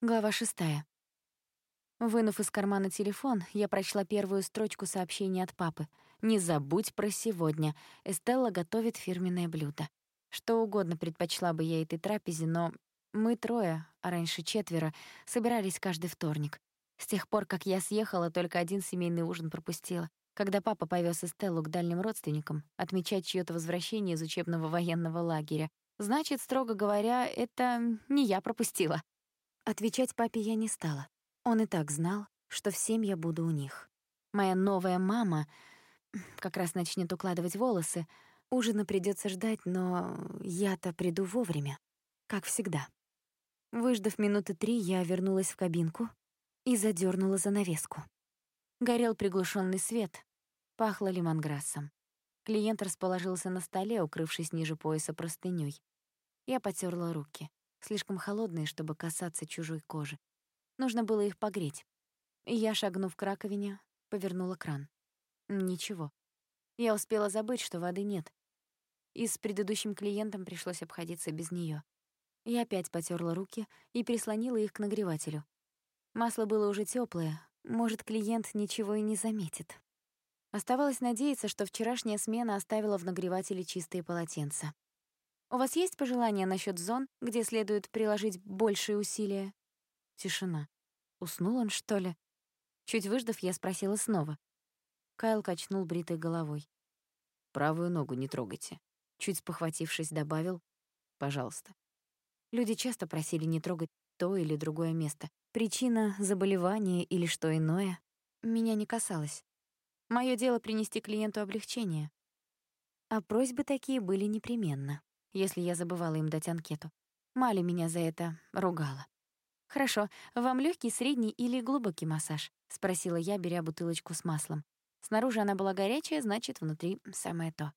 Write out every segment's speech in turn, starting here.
Глава шестая. Вынув из кармана телефон, я прочла первую строчку сообщения от папы. «Не забудь про сегодня. Эстелла готовит фирменное блюдо». Что угодно предпочла бы я этой трапезе, но мы трое, а раньше четверо, собирались каждый вторник. С тех пор, как я съехала, только один семейный ужин пропустила. Когда папа повез Эстеллу к дальним родственникам отмечать чьё-то возвращение из учебного военного лагеря. Значит, строго говоря, это не я пропустила. Отвечать папе я не стала. Он и так знал, что всем я буду у них. Моя новая мама как раз начнет укладывать волосы. Ужина придется ждать, но я-то приду вовремя, как всегда. Выждав минуты три, я вернулась в кабинку и задернула занавеску. Горел приглушенный свет, пахло лимонграссом. Клиент расположился на столе, укрывшись ниже пояса простынёй. Я потерла руки слишком холодные, чтобы касаться чужой кожи. Нужно было их погреть. Я, шагнув к раковине, повернула кран. Ничего. Я успела забыть, что воды нет. И с предыдущим клиентом пришлось обходиться без неё. Я опять потерла руки и прислонила их к нагревателю. Масло было уже тёплое, может, клиент ничего и не заметит. Оставалось надеяться, что вчерашняя смена оставила в нагревателе чистые полотенца. У вас есть пожелания насчет зон, где следует приложить большие усилия? Тишина. Уснул он, что ли? Чуть выждав, я спросила снова. Кайл качнул бритой головой. «Правую ногу не трогайте». Чуть спохватившись, добавил. «Пожалуйста». Люди часто просили не трогать то или другое место. Причина — заболевание или что иное — меня не касалось. Моё дело — принести клиенту облегчение. А просьбы такие были непременно если я забывала им дать анкету. Мали меня за это ругала. «Хорошо, вам легкий, средний или глубокий массаж?» — спросила я, беря бутылочку с маслом. Снаружи она была горячая, значит, внутри самое то.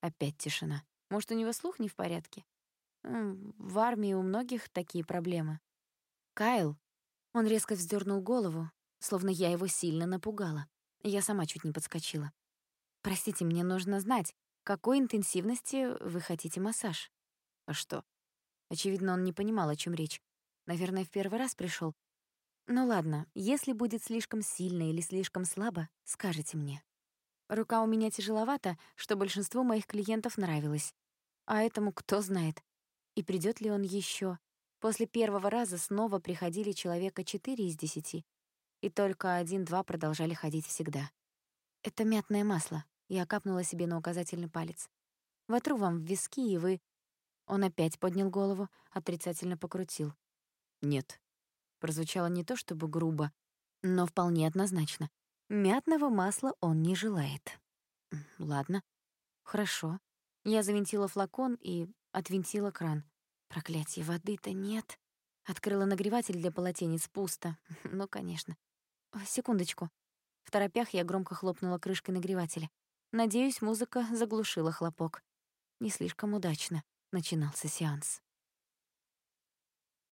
Опять тишина. Может, у него слух не в порядке? В армии у многих такие проблемы. Кайл. Он резко вздернул голову, словно я его сильно напугала. Я сама чуть не подскочила. «Простите, мне нужно знать, какой интенсивности вы хотите массаж? А что? Очевидно, он не понимал, о чем речь. Наверное, в первый раз пришел. Ну ладно, если будет слишком сильно или слишком слабо, скажите мне. Рука у меня тяжеловата, что большинству моих клиентов нравилось. А этому кто знает. И придет ли он еще? После первого раза снова приходили человека четыре из десяти, и только один-два продолжали ходить всегда. Это мятное масло. Я капнула себе на указательный палец. «Вотру вам в виски, и вы...» Он опять поднял голову, отрицательно покрутил. «Нет». Прозвучало не то чтобы грубо, но вполне однозначно. Мятного масла он не желает. Ладно. Хорошо. Я завинтила флакон и отвинтила кран. Проклятие, воды-то нет. Открыла нагреватель для полотенец, пусто. Ну, конечно. Секундочку. В торопях я громко хлопнула крышкой нагревателя. Надеюсь, музыка заглушила хлопок. Не слишком удачно начинался сеанс.